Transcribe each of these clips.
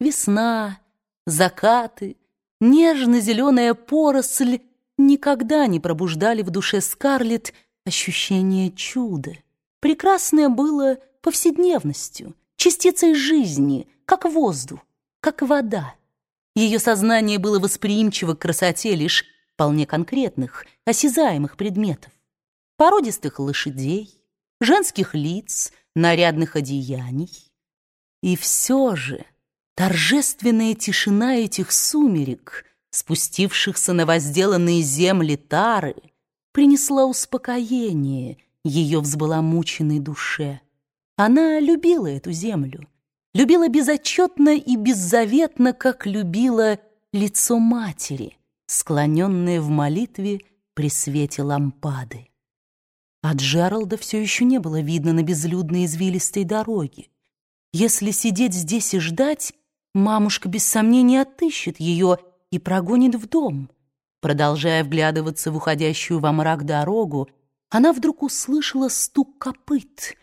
Весна, закаты, нежно-зеленая поросль никогда не пробуждали в душе Скарлетт ощущение чуда. Прекрасное было повседневностью, частицей жизни, как воздух, как вода. Ее сознание было восприимчиво к красоте лишь вполне конкретных, осязаемых предметов. Породистых лошадей, женских лиц, нарядных одеяний. И все же торжественная тишина этих сумерек, спустившихся на возделанные земли Тары, принесла успокоение ее взбаламученной душе. Она любила эту землю, любила безотчетно и беззаветно, как любила лицо матери, склоненное в молитве при свете лампады. А Джералда все еще не было видно на безлюдной извилистой дороге. Если сидеть здесь и ждать, мамушка без сомнения отыщет ее и прогонит в дом. Продолжая вглядываться в уходящую во мрак дорогу, она вдруг услышала стук копыт,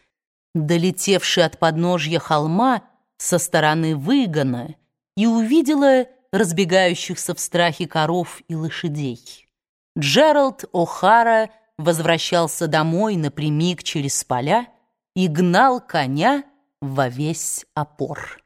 долетевший от подножья холма со стороны выгона, и увидела разбегающихся в страхе коров и лошадей. Джеральд О'Хара возвращался домой напрямик через поля и гнал коня во весь опор.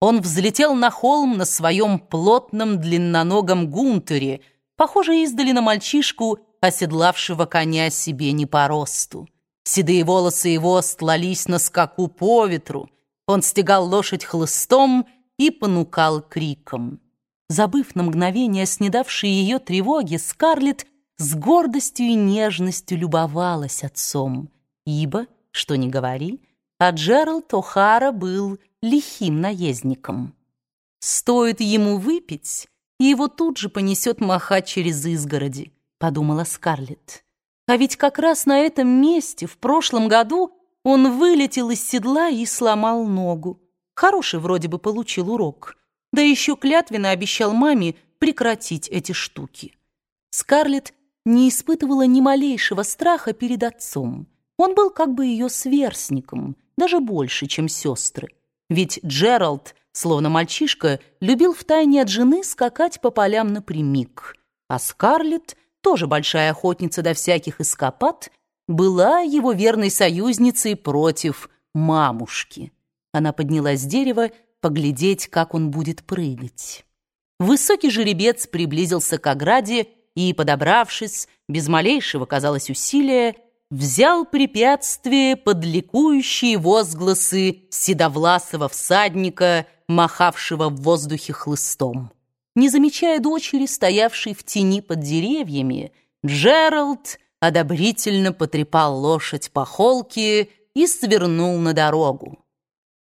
Он взлетел на холм на своем плотном длинноногом гунтере, похоже издали на мальчишку, оседлавшего коня себе не по росту. Седые волосы его стлались на скаку по ветру, он стегал лошадь хлыстом и понукал криком. Забыв на мгновение снедавшие ее тревоги, Скарлетт с гордостью и нежностью любовалась отцом, ибо, что ни говори, а Джеральд О'Хара был лихим наездником. Стоит ему выпить, и его тут же понесет махать через изгороди, подумала Скарлетт. А ведь как раз на этом месте в прошлом году он вылетел из седла и сломал ногу. Хороший вроде бы получил урок. Да еще клятвенно обещал маме прекратить эти штуки. Скарлетт не испытывала ни малейшего страха перед отцом. Он был как бы ее сверстником, даже больше, чем сестры. Ведь Джеральд, словно мальчишка, любил втайне от жены скакать по полям напрямик. А Скарлетт, тоже большая охотница до всяких эскапад, была его верной союзницей против мамушки. Она поднялась с дерева поглядеть, как он будет прыгать. Высокий жеребец приблизился к ограде и, подобравшись, без малейшего, казалось, усилия, взял препятствие под ликующие возгласы седовласого всадника, махавшего в воздухе хлыстом. Не замечая дочери, стоявшей в тени под деревьями, Джеральд одобрительно потрепал лошадь по холке и свернул на дорогу.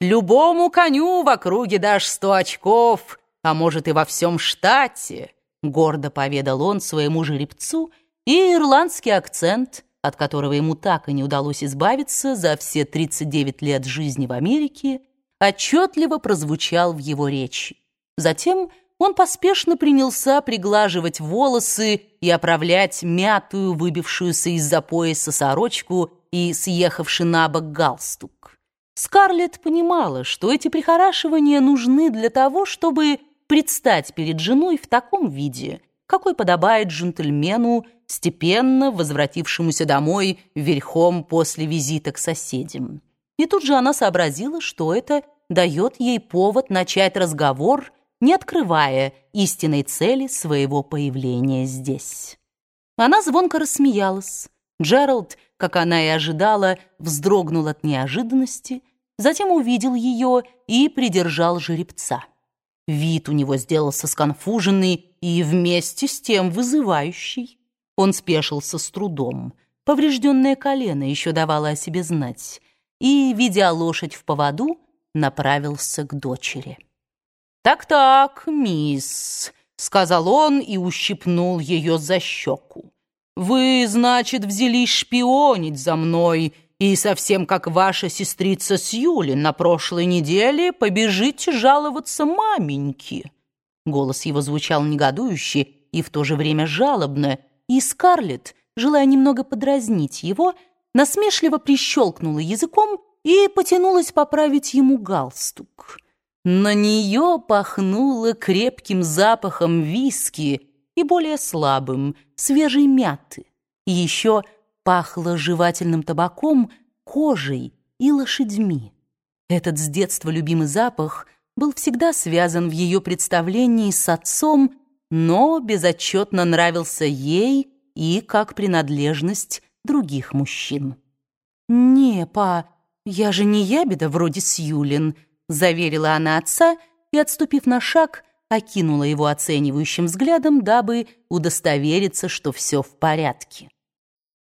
«Любому коню в округе дашь сто очков, а может и во всем штате», гордо поведал он своему жеребцу, и ирландский акцент, от которого ему так и не удалось избавиться за все 39 лет жизни в Америке, отчетливо прозвучал в его речи. Затем он поспешно принялся приглаживать волосы и оправлять мятую, выбившуюся из-за пояса сорочку и съехавший на бок галстук. Скарлетт понимала, что эти прихорашивания нужны для того, чтобы предстать перед женой в таком виде, какой подобает джентльмену, степенно возвратившемуся домой верхом после визита к соседям. И тут же она сообразила, что это дает ей повод начать разговор, не открывая истинной цели своего появления здесь. Она звонко рассмеялась. Джеральд, как она и ожидала, вздрогнул от неожиданности, затем увидел ее и придержал жеребца. Вид у него сделался сконфуженный и вместе с тем вызывающий. Он спешился с трудом. Поврежденное колено еще давало о себе знать. И, видя лошадь в поводу, направился к дочери. «Так-так, мисс», — сказал он и ущипнул ее за щеку. «Вы, значит, взялись шпионить за мной и совсем как ваша сестрица Сьюли на прошлой неделе побежите жаловаться маменьке». Голос его звучал негодующе и в то же время жалобно, и Скарлетт, желая немного подразнить его, насмешливо прищелкнула языком и потянулась поправить ему галстук. На нее пахнуло крепким запахом виски и более слабым, свежей мяты. Еще пахло жевательным табаком, кожей и лошадьми. Этот с детства любимый запах был всегда связан в ее представлении с отцом, но безотчетно нравился ей и как принадлежность других мужчин. «Не, па, я же не ябеда вроде Сьюлин», заверила она отца и, отступив на шаг, окинула его оценивающим взглядом, дабы удостовериться, что все в порядке.